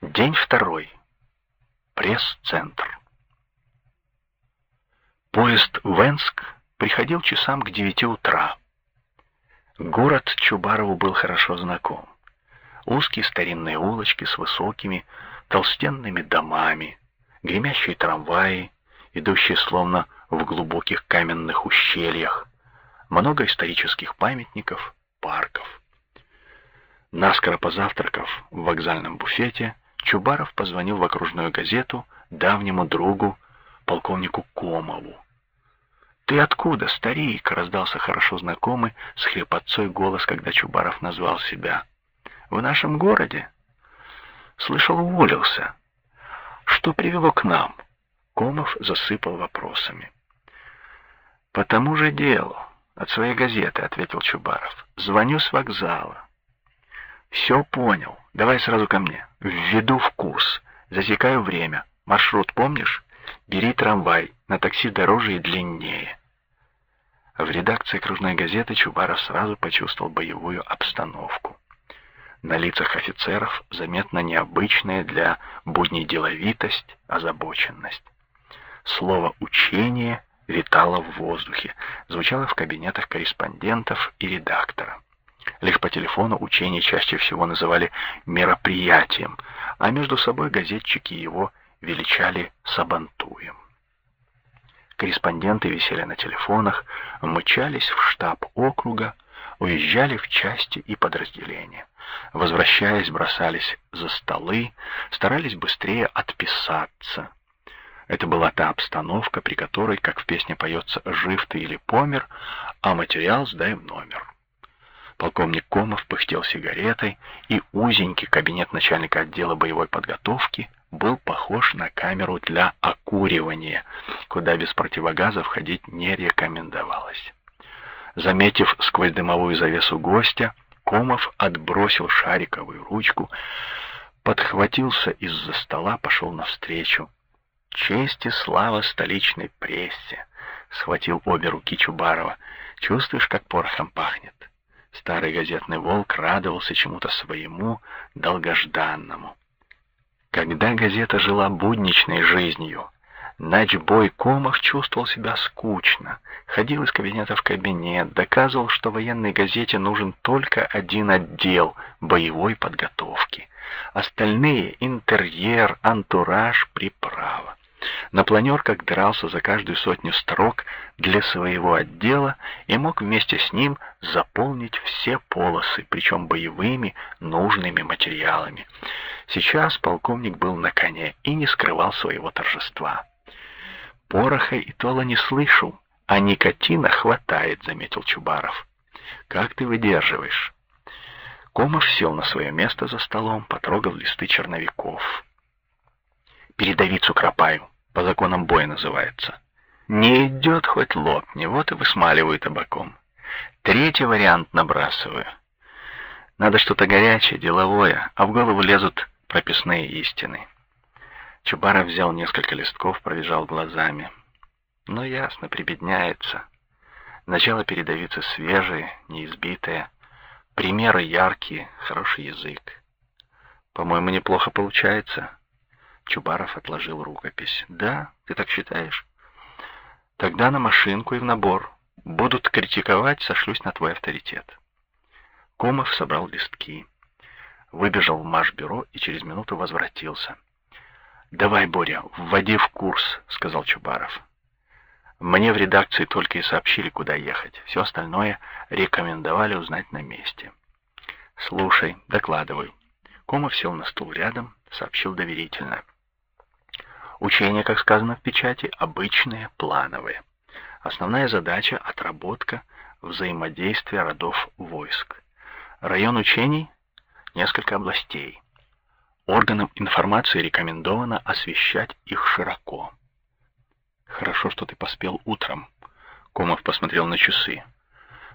День второй. Пресс-центр. Поезд в Энск приходил часам к девяти утра. Город Чубарову был хорошо знаком. Узкие старинные улочки с высокими, толстенными домами, гремящие трамваи, идущие словно в глубоких каменных ущельях, много исторических памятников, парков. Наскоро позавтракав в вокзальном буфете, Чубаров позвонил в окружную газету давнему другу, полковнику Комову. «Ты откуда, старик?» — раздался хорошо знакомый с хрипотцой голос, когда Чубаров назвал себя. «В нашем городе?» «Слышал, уволился. Что привело к нам?» Комов засыпал вопросами. «По тому же делу, от своей газеты», — ответил Чубаров. «Звоню с вокзала. Все понял. Давай сразу ко мне. Введу в курс. Засекаю время. Маршрут помнишь? Бери трамвай. На такси дороже и длиннее. В редакции окружной газеты Чубаров сразу почувствовал боевую обстановку. На лицах офицеров заметна необычная для будней деловитость, озабоченность. Слово «учение» витало в воздухе, звучало в кабинетах корреспондентов и редактора. Лишь по телефону учение чаще всего называли мероприятием, а между собой газетчики его величали сабантуем. Корреспонденты висели на телефонах, мчались в штаб округа, уезжали в части и подразделения. Возвращаясь, бросались за столы, старались быстрее отписаться. Это была та обстановка, при которой, как в песне поется «жив ты или помер», а материал сдай в номер. Полковник Комов пыхтел сигаретой, и узенький кабинет начальника отдела боевой подготовки был похож на камеру для окуривания, куда без противогаза входить не рекомендовалось. Заметив сквозь дымовую завесу гостя, Комов отбросил шариковую ручку, подхватился из-за стола, пошел навстречу. Честь и слава столичной прессе! Схватил обе руки Чубарова. Чувствуешь, как порохом пахнет? Старый газетный волк радовался чему-то своему, долгожданному. Когда газета жила будничной жизнью, начбой Комов чувствовал себя скучно, ходил из кабинета в кабинет, доказывал, что военной газете нужен только один отдел боевой подготовки. Остальные — интерьер, антураж, приправа. На планерках дрался за каждую сотню строк для своего отдела и мог вместе с ним заполнить все полосы, причем боевыми, нужными материалами. Сейчас полковник был на коне и не скрывал своего торжества. «Пороха и тола не слышу, а никотина хватает», — заметил Чубаров. «Как ты выдерживаешь?» Комов сел на свое место за столом, потрогал листы черновиков передовицу кропаю, по законам боя называется. Не идет хоть лопни, вот и высмаливаю табаком. Третий вариант набрасываю. Надо что-то горячее, деловое, а в голову лезут прописные истины. Чубаров взял несколько листков, пробежал глазами. Ну, ясно, прибедняется. Начало передовицы свежее, неизбитое. Примеры яркие, хороший язык. По-моему, неплохо получается. Чубаров отложил рукопись. «Да, ты так считаешь?» «Тогда на машинку и в набор. Будут критиковать, сошлюсь на твой авторитет». Комов собрал листки. Выбежал в Машбюро и через минуту возвратился. «Давай, Боря, вводи в курс», — сказал Чубаров. Мне в редакции только и сообщили, куда ехать. Все остальное рекомендовали узнать на месте. «Слушай, докладывай». Комов сел на стул рядом, сообщил доверительно. Учения, как сказано в печати, обычные, плановые. Основная задача — отработка взаимодействия родов войск. Район учений — несколько областей. Органам информации рекомендовано освещать их широко. Хорошо, что ты поспел утром. Комов посмотрел на часы.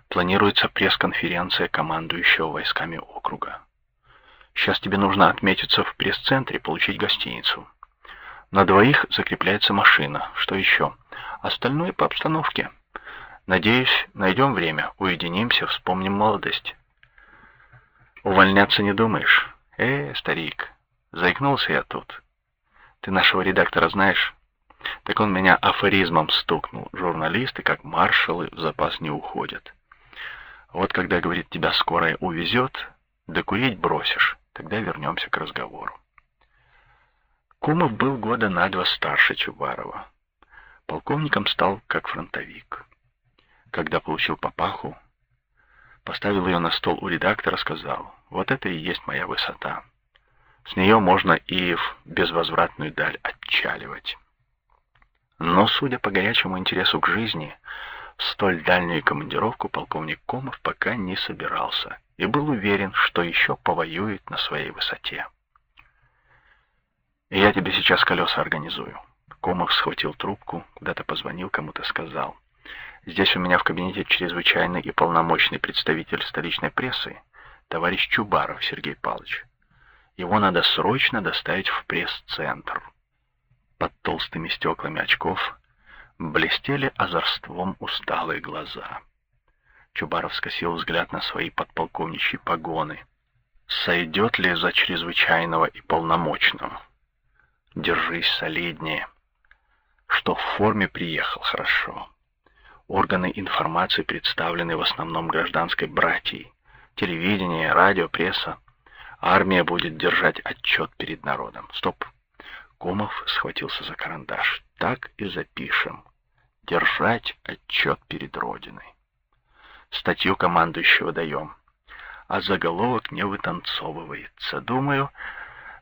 Планируется пресс-конференция командующего войсками округа. Сейчас тебе нужно отметиться в пресс-центре, получить гостиницу. На двоих закрепляется машина. Что еще? Остальное по обстановке. Надеюсь, найдем время, уединимся, вспомним молодость. Увольняться не думаешь? Э, старик, Заикнулся я тут. Ты нашего редактора знаешь? Так он меня афоризмом стукнул. Журналисты, как маршалы, в запас не уходят. Вот когда, говорит, тебя скорая увезет, да курить бросишь, тогда вернемся к разговору. Кумов был года на два старше Чубарова. Полковником стал как фронтовик. Когда получил папаху, поставил ее на стол у редактора, сказал, вот это и есть моя высота. С нее можно и в безвозвратную даль отчаливать. Но, судя по горячему интересу к жизни, в столь дальнюю командировку полковник Комов пока не собирался и был уверен, что еще повоюет на своей высоте. «Я тебе сейчас колеса организую». Комов схватил трубку, куда-то позвонил, кому-то сказал. «Здесь у меня в кабинете чрезвычайный и полномочный представитель столичной прессы, товарищ Чубаров Сергей Павлович. Его надо срочно доставить в пресс-центр». Под толстыми стеклами очков блестели озорством усталые глаза. Чубаров скосил взгляд на свои подполковничьи погоны. Сойдет ли за чрезвычайного и полномочного? Держись солиднее. Что в форме приехал хорошо. Органы информации представлены в основном гражданской братьей. Телевидение, радио, пресса. Армия будет держать отчет перед народом. Стоп. Комов схватился за карандаш. Так и запишем. Держать отчет перед Родиной. Статью командующего даем. А заголовок не вытанцовывается. Думаю,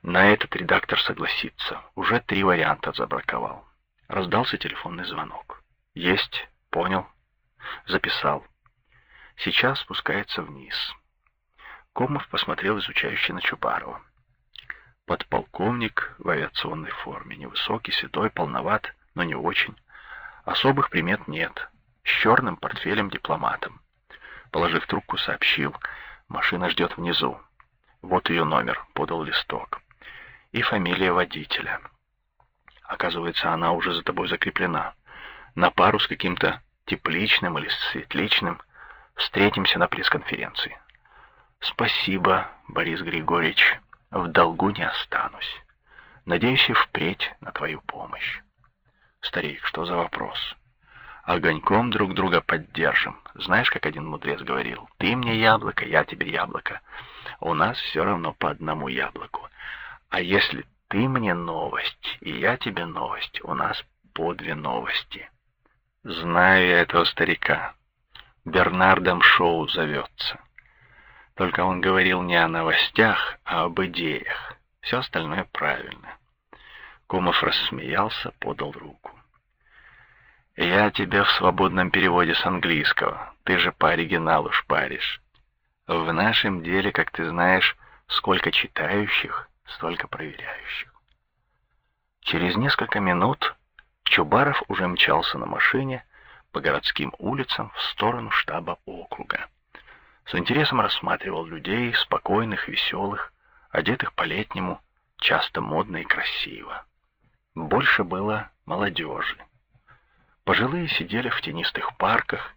на этот редактор согласится. Уже три варианта забраковал. Раздался телефонный звонок. Есть, понял. Записал. Сейчас спускается вниз. Комов посмотрел изучающе на Чубарова. Подполковник в авиационной форме. Невысокий, седой, полноват, но не очень. Особых примет нет. С черным портфелем-дипломатом. Положив трубку, сообщил. Машина ждет внизу. Вот ее номер, подал листок. И фамилия водителя. Оказывается, она уже за тобой закреплена. На пару с каким-то тепличным или светличным. Встретимся на пресс-конференции. Спасибо, Борис Григорьевич. В долгу не останусь. Надеюсь и впредь на твою помощь. Старик, что за вопрос? Огоньком друг друга поддержим. Знаешь, как один мудрец говорил, ты мне яблоко, я тебе яблоко. У нас все равно по одному яблоку. А если ты мне новость, и я тебе новость, у нас по две новости. Знаю я этого старика. Бернардом Шоу зовется. Только он говорил не о новостях, а об идеях. Все остальное правильно. Комов рассмеялся, подал руку. «Я тебя в свободном переводе с английского. Ты же по оригиналу шпаришь. В нашем деле, как ты знаешь, сколько читающих, столько проверяющих». Через несколько минут Чубаров уже мчался на машине по городским улицам в сторону штаба округа. С интересом рассматривал людей, спокойных, веселых, одетых по-летнему, часто модно и красиво. Больше было молодежи. Пожилые сидели в тенистых парках,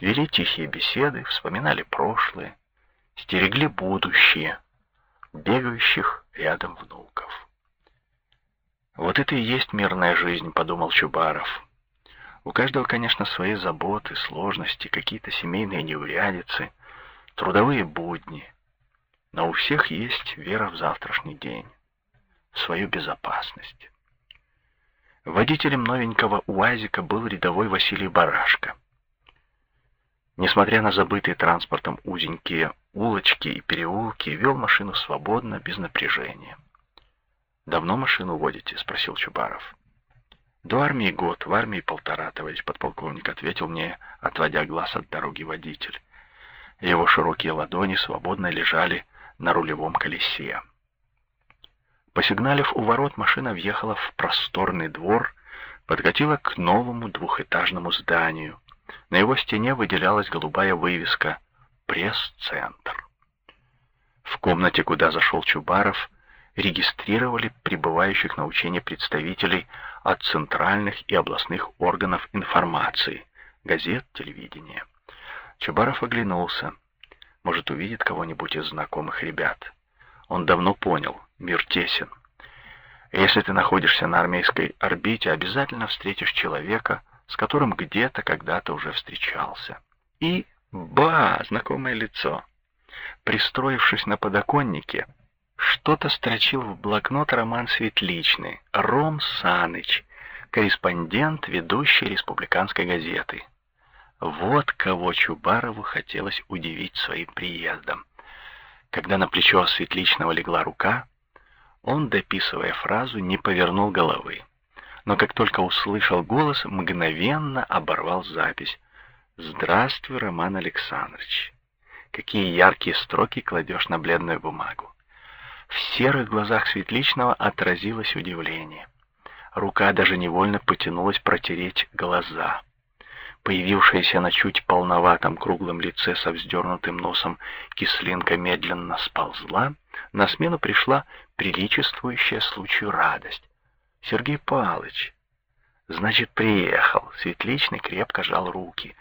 вели тихие беседы, вспоминали прошлое, стерегли будущее, бегающих рядом внуков. «Вот это и есть мирная жизнь», — подумал Чубаров. «У каждого, конечно, свои заботы, сложности, какие-то семейные неурядицы, трудовые будни, но у всех есть вера в завтрашний день, в свою безопасность». Водителем новенького УАЗика был рядовой Василий Барашко. Несмотря на забытые транспортом узенькие улочки и переулки, вел машину свободно, без напряжения. «Давно машину водите?» — спросил Чубаров. «До армии год, в армии полтора, товарищ подполковник», — ответил мне, отводя глаз от дороги водитель. Его широкие ладони свободно лежали на рулевом колесе. Посигналив у ворот, машина въехала в просторный двор, подкатила к новому двухэтажному зданию. На его стене выделялась голубая вывеска «Пресс-центр». В комнате, куда зашел Чубаров, регистрировали прибывающих на учение представителей от центральных и областных органов информации, газет, телевидения. Чубаров оглянулся. Может, увидит кого-нибудь из знакомых ребят. Он давно понял, мир тесен. Если ты находишься на армейской орбите, обязательно встретишь человека, с которым где-то когда-то уже встречался. И, ба, знакомое лицо. Пристроившись на подоконнике, что-то строчил в блокнот Роман Светличный, Ром Саныч, корреспондент ведущей республиканской газеты. Вот кого Чубарову хотелось удивить своим приездом. Когда на плечо Светличного легла рука, он, дописывая фразу, не повернул головы. Но как только услышал голос, мгновенно оборвал запись. «Здравствуй, Роман Александрович! Какие яркие строки кладешь на бледную бумагу!» В серых глазах Светличного отразилось удивление. Рука даже невольно потянулась протереть глаза. Появившаяся на чуть полноватом круглом лице со вздернутым носом кислинка медленно сползла, на смену пришла приличествующая случаю радость. Сергей Павлович, значит, приехал. Светличный крепко жал руки.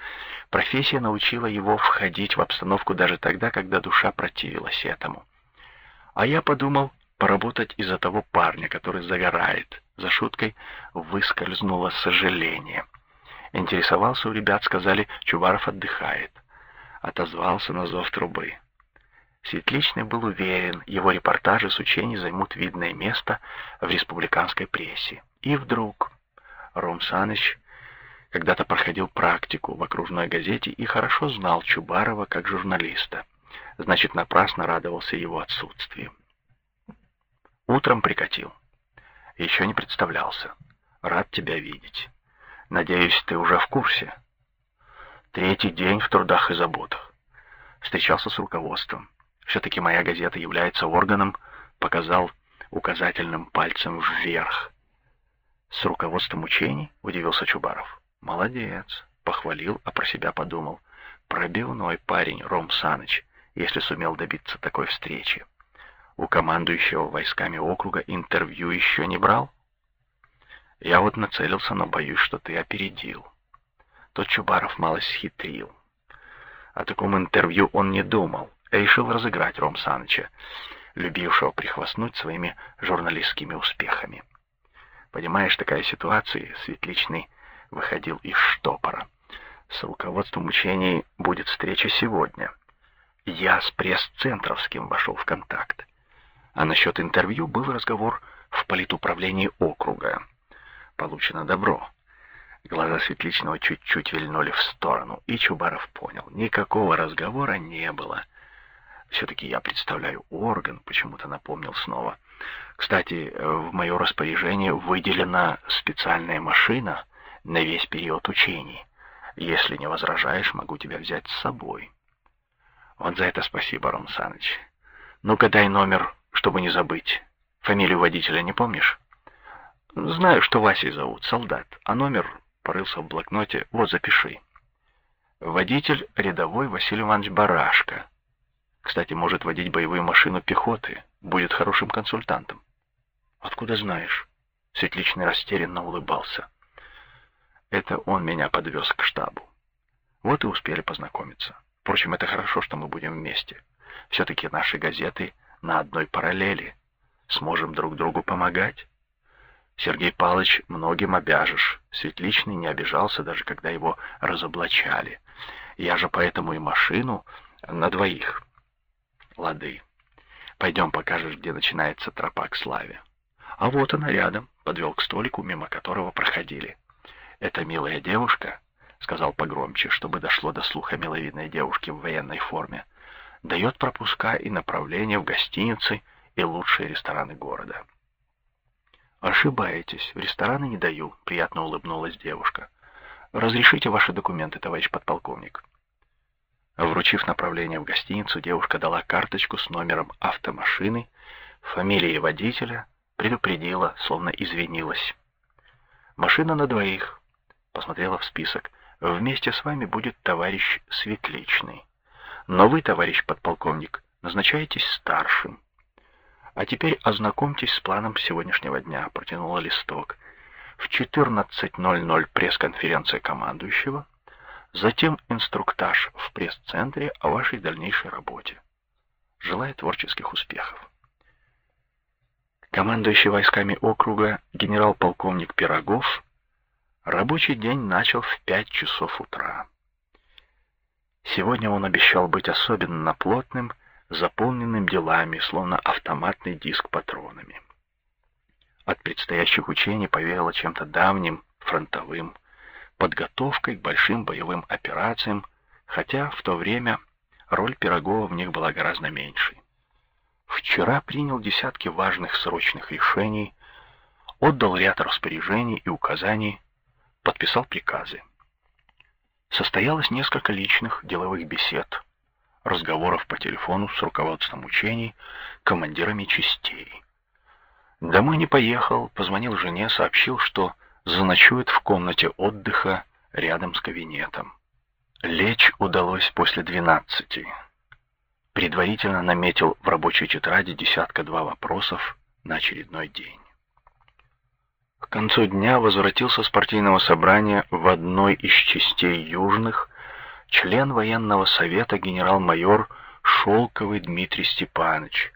Профессия научила его входить в обстановку даже тогда, когда душа противилась этому. А я подумал поработать из-за того парня, который загорает. За шуткой выскользнуло сожаление. Интересовался у ребят, сказали, Чуваров отдыхает. Отозвался на зов трубы. Светличный был уверен, его репортажи с учений займут видное место в республиканской прессе. И вдруг Ром Саныч когда-то проходил практику в окружной газете и хорошо знал Чубарова как журналиста. Значит, напрасно радовался его отсутствию. Утром прикатил. Еще не представлялся. Рад тебя видеть. Надеюсь, ты уже в курсе. Третий день в трудах и заботах. Встречался с руководством. Все-таки моя газета является органом, показал указательным пальцем вверх. С руководством учений удивился Чубаров. Молодец, похвалил, а про себя подумал. Пробивной парень Ром Саныч, если сумел добиться такой встречи. У командующего войсками округа интервью еще не брал? Я вот нацелился, но боюсь, что ты опередил. Тот Чубаров малость схитрил. О таком интервью он не думал. Решил разыграть Ром Саныча, любившего прихвастнуть своими журналистскими успехами. Понимаешь, такая ситуация, Светличный выходил из штопора. С руководством учений будет встреча сегодня. Я с пресс-центровским вошел в контакт. А насчет интервью был разговор в политуправлении округа получено добро. Глаза Светличного чуть-чуть вильнули в сторону, и Чубаров понял, никакого разговора не было. Все-таки я представляю орган, почему-то напомнил снова. Кстати, в мое распоряжение выделена специальная машина на весь период учений. Если не возражаешь, могу тебя взять с собой. Вот за это спасибо, Ром Саныч. Ну-ка дай номер, чтобы не забыть. Фамилию водителя не помнишь? Знаю, что Васей зовут, солдат, а номер порылся в блокноте. Вот, запиши. Водитель рядовой Василий Иванович Барашка. Кстати, может водить боевую машину пехоты, будет хорошим консультантом. Откуда знаешь? Светличный растерянно улыбался. Это он меня подвез к штабу. Вот и успели познакомиться. Впрочем, это хорошо, что мы будем вместе. Все-таки наши газеты на одной параллели. Сможем друг другу помогать. Сергей Павлович многим обяжешь. Светличный не обижался, даже когда его разоблачали. Я же поэтому и машину на двоих. Лады. Пойдем покажешь, где начинается тропа к славе. А вот она рядом, подвел к столику, мимо которого проходили. Это милая девушка, сказал погромче, чтобы дошло до слуха миловидной девушки в военной форме, дает пропуска и направление в гостиницы и лучшие рестораны города. «Ошибаетесь, в рестораны не даю», — приятно улыбнулась девушка. «Разрешите ваши документы, товарищ подполковник». Вручив направление в гостиницу, девушка дала карточку с номером автомашины, фамилией водителя, предупредила, словно извинилась. «Машина на двоих», — посмотрела в список. «Вместе с вами будет товарищ Светличный. Но вы, товарищ подполковник, назначаетесь старшим. А теперь ознакомьтесь с планом сегодняшнего дня, протянула листок. В 14.00 пресс-конференция командующего, затем инструктаж в пресс-центре о вашей дальнейшей работе. Желаю творческих успехов. Командующий войсками округа генерал-полковник Пирогов рабочий день начал в пять часов утра. Сегодня он обещал быть особенно плотным, заполненным делами, словно автоматный диск патронами. От предстоящих учений повеяло чем-то давним, фронтовым, подготовкой к большим боевым операциям, хотя в то время роль Пирогова в них была гораздо меньшей. Вчера принял десятки важных срочных решений, отдал ряд распоряжений и указаний, подписал приказы. Состоялось несколько личных деловых бесед, разговоров по телефону с руководством учений, командирами частей. Домой не поехал, позвонил жене, сообщил, что заночует в комнате отдыха рядом с кабинетом. Лечь удалось после двенадцати. Предварительно наметил в рабочей тетради десятка-два вопросов на очередной день. К концу дня возвратился с партийного собрания в одной из частей южных член военного совета генерал-майор Шелковый Дмитрий Степанович,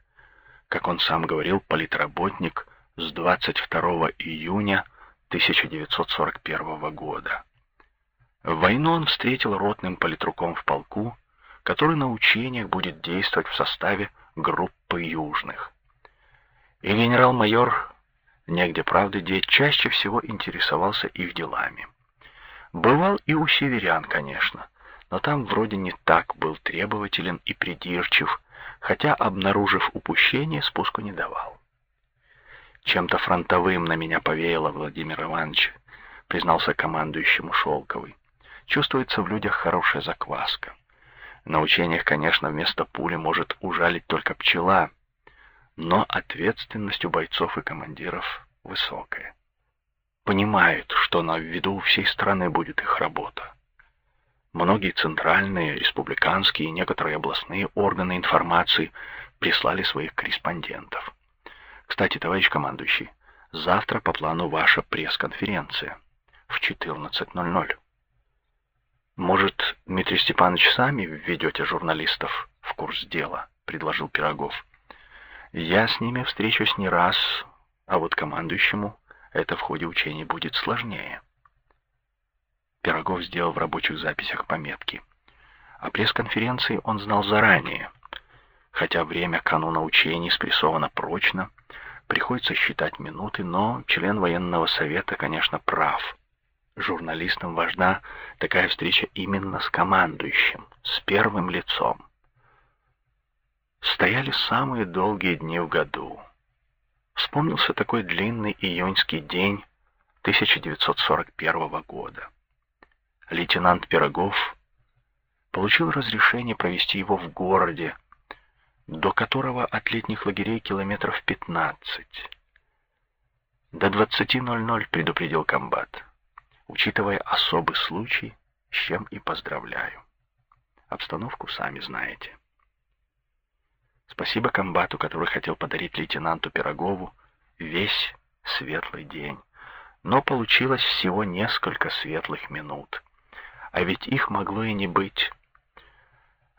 как он сам говорил, политработник с 22 июня 1941 года. В войну он встретил ротным политруком в полку, который на учениях будет действовать в составе группы южных. И генерал-майор, негде правды деть, чаще всего интересовался их делами. Бывал и у северян, конечно, но там вроде не так был требователен и придирчив, хотя, обнаружив упущение, спуску не давал. Чем-то фронтовым на меня повеяло Владимир Иванович, признался командующему Шелковый. Чувствуется в людях хорошая закваска. На учениях, конечно, вместо пули может ужалить только пчела, но ответственность у бойцов и командиров высокая. Понимают, что на виду всей страны будет их работа. Многие центральные, республиканские и некоторые областные органы информации прислали своих корреспондентов. Кстати, товарищ командующий, завтра по плану ваша пресс-конференция в 14.00. Может, Дмитрий Степанович, сами введете журналистов в курс дела, предложил Пирогов. Я с ними встречусь не раз, а вот командующему это в ходе учений будет сложнее. Пирогов сделал в рабочих записях пометки. О пресс-конференции он знал заранее. Хотя время кануна учений спрессовано прочно, приходится считать минуты, но член военного совета, конечно, прав. Журналистам важна такая встреча именно с командующим, с первым лицом. Стояли самые долгие дни в году. Вспомнился такой длинный июньский день 1941 года лейтенант Пирогов получил разрешение провести его в городе, до которого от летних лагерей километров 15. До 20.00 предупредил комбат, учитывая особый случай, с чем и поздравляю. Обстановку сами знаете. Спасибо комбату, который хотел подарить лейтенанту Пирогову весь светлый день, но получилось всего несколько светлых минут а ведь их могло и не быть.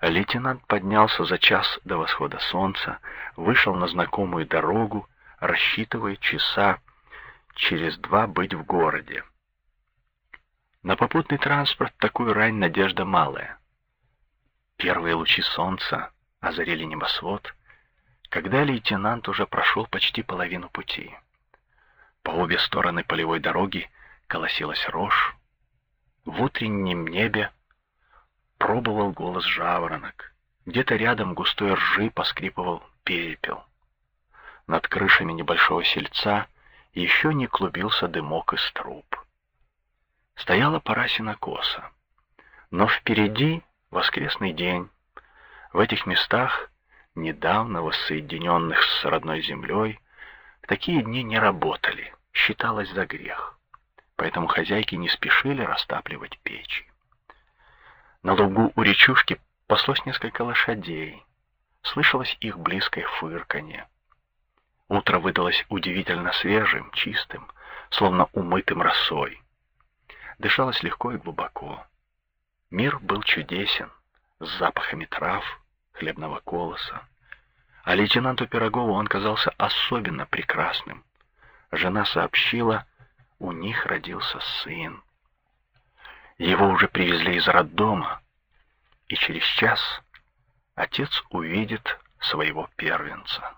Лейтенант поднялся за час до восхода солнца, вышел на знакомую дорогу, рассчитывая часа через два быть в городе. На попутный транспорт такую рань надежда малая. Первые лучи солнца озарили небосвод, когда лейтенант уже прошел почти половину пути. По обе стороны полевой дороги колосилась рожь, в утреннем небе пробовал голос жаворонок. Где-то рядом густой ржи поскрипывал перепел. Над крышами небольшого сельца еще не клубился дымок из труб. Стояла пора сенокоса. Но впереди воскресный день. В этих местах, недавно воссоединенных с родной землей, такие дни не работали, считалось за грех поэтому хозяйки не спешили растапливать печи. На лугу у речушки паслось несколько лошадей. Слышалось их близкое фырканье. Утро выдалось удивительно свежим, чистым, словно умытым росой. Дышалось легко и глубоко. Мир был чудесен, с запахами трав, хлебного колоса. А лейтенанту Пирогову он казался особенно прекрасным. Жена сообщила, у них родился сын. Его уже привезли из роддома, и через час отец увидит своего первенца.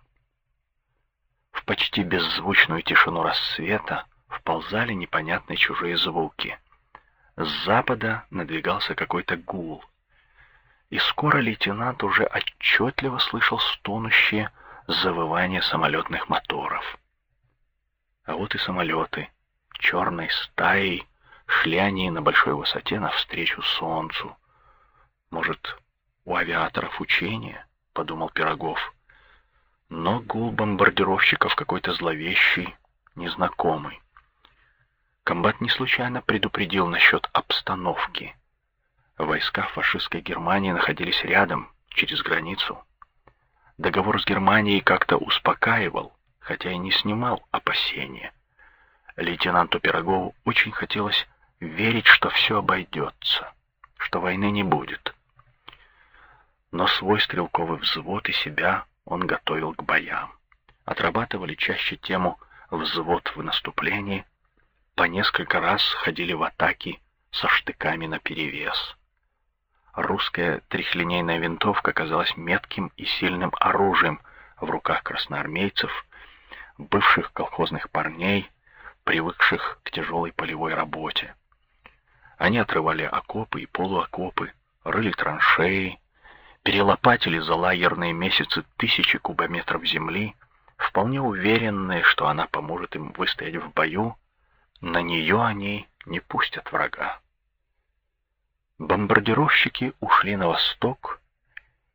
В почти беззвучную тишину рассвета вползали непонятные чужие звуки. С запада надвигался какой-то гул — и скоро лейтенант уже отчетливо слышал стонущее завывание самолетных моторов. А вот и самолеты, черной стаей, шли они на большой высоте навстречу солнцу. Может, у авиаторов учение, подумал Пирогов. Но гул бомбардировщиков какой-то зловещий, незнакомый. Комбат не случайно предупредил насчет обстановки. Войска фашистской Германии находились рядом, через границу. Договор с Германией как-то успокаивал, хотя и не снимал опасения. Лейтенанту Пирогову очень хотелось верить, что все обойдется, что войны не будет. Но свой стрелковый взвод и себя он готовил к боям. Отрабатывали чаще тему «взвод в наступлении», по несколько раз ходили в атаки со штыками наперевес. Русская трехлинейная винтовка казалась метким и сильным оружием в руках красноармейцев, бывших колхозных парней, привыкших к тяжелой полевой работе. Они отрывали окопы и полуокопы, рыли траншеи, перелопатили за лагерные месяцы тысячи кубометров земли, вполне уверенные, что она поможет им выстоять в бою, на нее они не пустят врага. Бомбардировщики ушли на восток,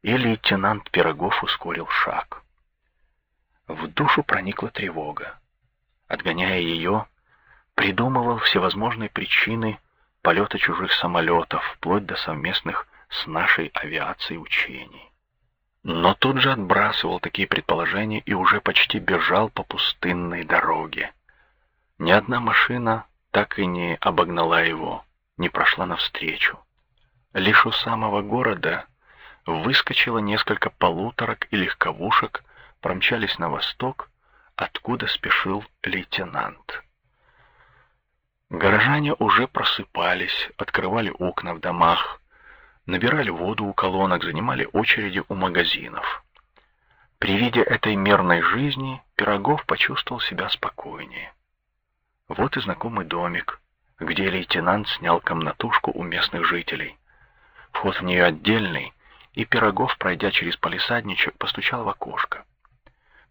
и лейтенант Пирогов ускорил шаг. В душу проникла тревога. Отгоняя ее, придумывал всевозможные причины полета чужих самолетов, вплоть до совместных с нашей авиацией учений. Но тут же отбрасывал такие предположения и уже почти бежал по пустынной дороге. Ни одна машина так и не обогнала его, не прошла навстречу. Лишь у самого города выскочило несколько полуторок и легковушек, промчались на восток, откуда спешил лейтенант. Горожане уже просыпались, открывали окна в домах, набирали воду у колонок, занимали очереди у магазинов. При виде этой мирной жизни Пирогов почувствовал себя спокойнее. Вот и знакомый домик, где лейтенант снял комнатушку у местных жителей. Вход в нее отдельный, и Пирогов, пройдя через палисадничек, постучал в окошко.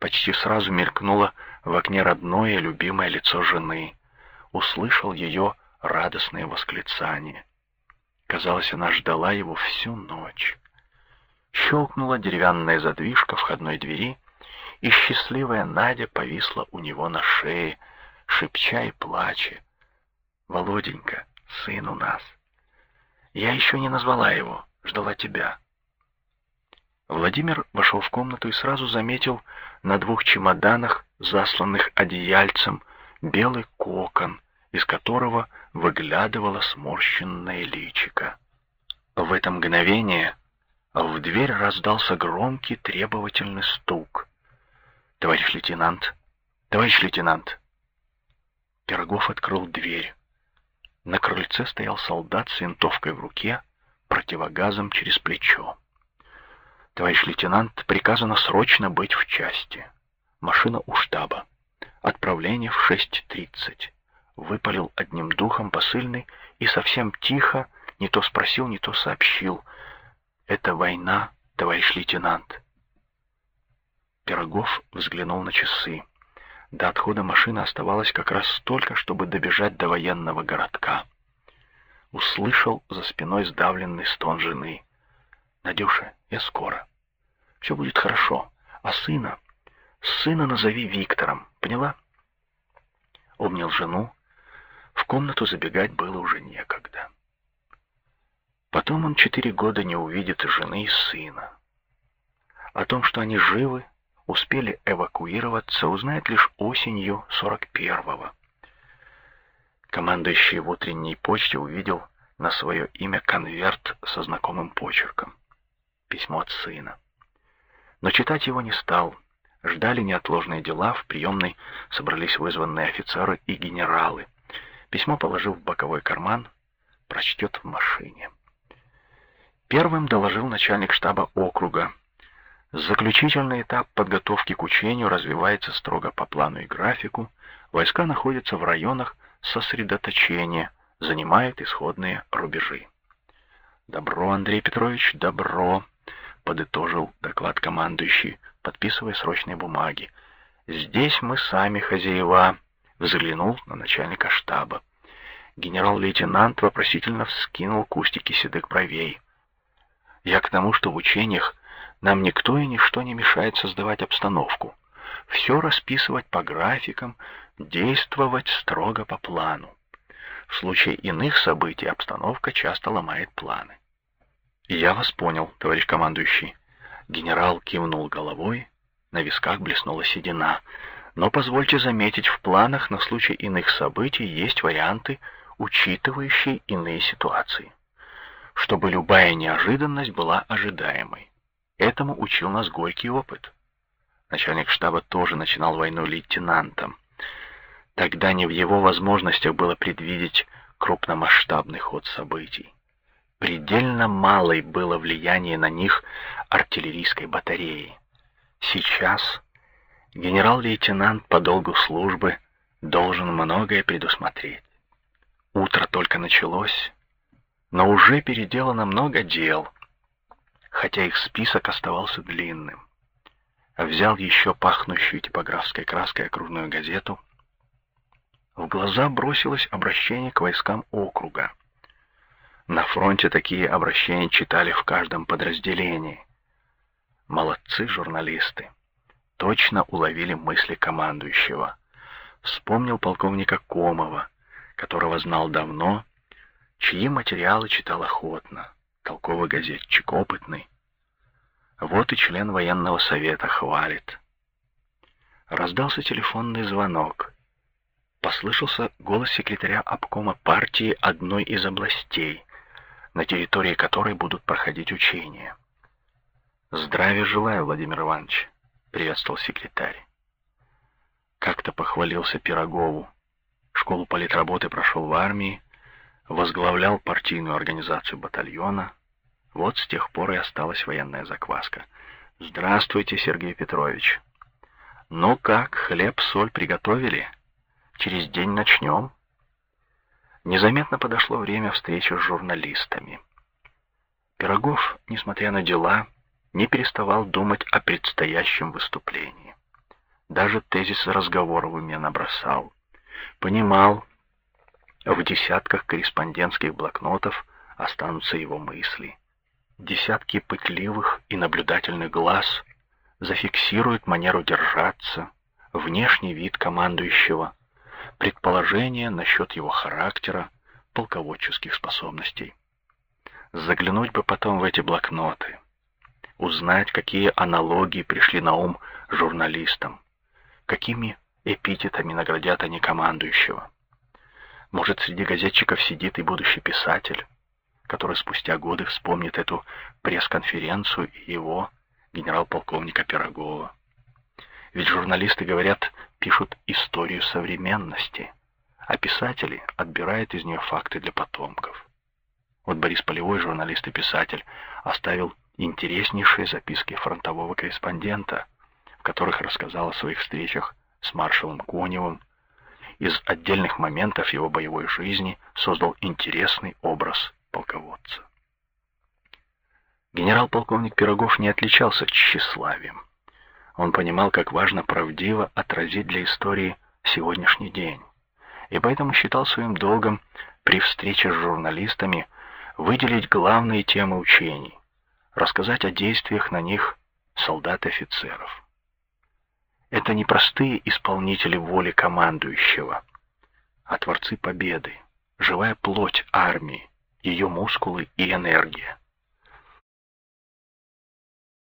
Почти сразу мелькнуло в окне родное, любимое лицо жены. Услышал ее радостное восклицание. Казалось, она ждала его всю ночь. Щелкнула деревянная задвижка входной двери, и счастливая Надя повисла у него на шее, шепча и плача. «Володенька, сын у нас!» Я еще не назвала его, ждала тебя. Владимир вошел в комнату и сразу заметил на двух чемоданах, засланных одеяльцем, белый кокон, из которого выглядывало сморщенное личико. В это мгновение в дверь раздался громкий требовательный стук. «Товарищ лейтенант! Товарищ лейтенант!» Пирогов открыл дверь. На крыльце стоял солдат с винтовкой в руке, противогазом через плечо. «Товарищ лейтенант, приказано срочно быть в части. Машина у штаба. Отправление в 6.30». Выпалил одним духом посыльный и совсем тихо не то спросил, не то сообщил. «Это война, товарищ лейтенант». Пирогов взглянул на часы. До отхода машины оставалось как раз столько, чтобы добежать до военного городка. Услышал за спиной сдавленный стон жены. «Надюша, я скоро. Все будет хорошо. А сына? Сына назови Виктором. Поняла?» Обнял жену. В комнату забегать было уже некогда. Потом он четыре года не увидит жены и сына. О том, что они живы, успели эвакуироваться, узнает лишь осенью 41-го. Командующий в утренней почте увидел на свое имя конверт со знакомым почерком. Письмо от сына. Но читать его не стал. Ждали неотложные дела, в приемной собрались вызванные офицеры и генералы. Письмо положил в боковой карман, прочтет в машине. Первым доложил начальник штаба округа. Заключительный этап подготовки к учению развивается строго по плану и графику. Войска находятся в районах сосредоточения, занимают исходные рубежи. «Добро, Андрей Петрович, добро», — подытожил доклад командующий, подписывая срочные бумаги. «Здесь мы сами хозяева», — взглянул на начальника штаба. Генерал-лейтенант вопросительно вскинул кустики седых бровей. «Я к тому, что в учениях нам никто и ничто не мешает создавать обстановку. Все расписывать по графикам, действовать строго по плану. В случае иных событий обстановка часто ломает планы. «Я вас понял, товарищ командующий». Генерал кивнул головой, на висках блеснула седина. «Но позвольте заметить, в планах на случай иных событий есть варианты, учитывающие иные ситуации. Чтобы любая неожиданность была ожидаемой. Этому учил нас горький опыт. Начальник штаба тоже начинал войну лейтенантом. Тогда не в его возможностях было предвидеть крупномасштабный ход событий. Предельно малой было влияние на них артиллерийской батареи. Сейчас генерал-лейтенант по долгу службы должен многое предусмотреть. Утро только началось, но уже переделано много дел, хотя их список оставался длинным. Взял еще пахнущую типографской краской окружную газету — в глаза бросилось обращение к войскам округа. На фронте такие обращения читали в каждом подразделении. Молодцы журналисты. Точно уловили мысли командующего. Вспомнил полковника Комова, которого знал давно, чьи материалы читал охотно. Толковый газетчик, опытный. Вот и член военного совета хвалит. Раздался телефонный звонок послышался голос секретаря обкома партии одной из областей, на территории которой будут проходить учения. «Здравия желаю, Владимир Иванович», — приветствовал секретарь. Как-то похвалился Пирогову. Школу политработы прошел в армии, возглавлял партийную организацию батальона. Вот с тех пор и осталась военная закваска. «Здравствуйте, Сергей Петрович». «Ну как, хлеб-соль приготовили?» Через день начнем. Незаметно подошло время встречи с журналистами. Пирогов, несмотря на дела, не переставал думать о предстоящем выступлении. Даже тезисы разговоровыми набросал. Понимал, в десятках корреспондентских блокнотов останутся его мысли. Десятки пытливых и наблюдательных глаз зафиксируют манеру держаться, внешний вид командующего, предположения насчет его характера, полководческих способностей. Заглянуть бы потом в эти блокноты, узнать, какие аналогии пришли на ум журналистам, какими эпитетами наградят они командующего. Может, среди газетчиков сидит и будущий писатель, который спустя годы вспомнит эту пресс-конференцию и его, генерал-полковника Пирогова. Ведь журналисты, говорят, пишут историю современности, а писатели отбирают из нее факты для потомков. Вот Борис Полевой, журналист и писатель, оставил интереснейшие записки фронтового корреспондента, в которых рассказал о своих встречах с маршалом Коневым. Из отдельных моментов его боевой жизни создал интересный образ полководца. Генерал-полковник Пирогов не отличался тщеславием. Он понимал, как важно правдиво отразить для истории сегодняшний день, и поэтому считал своим долгом при встрече с журналистами выделить главные темы учений, рассказать о действиях на них солдат и офицеров. Это не простые исполнители воли командующего, а творцы победы, живая плоть армии, ее мускулы и энергия.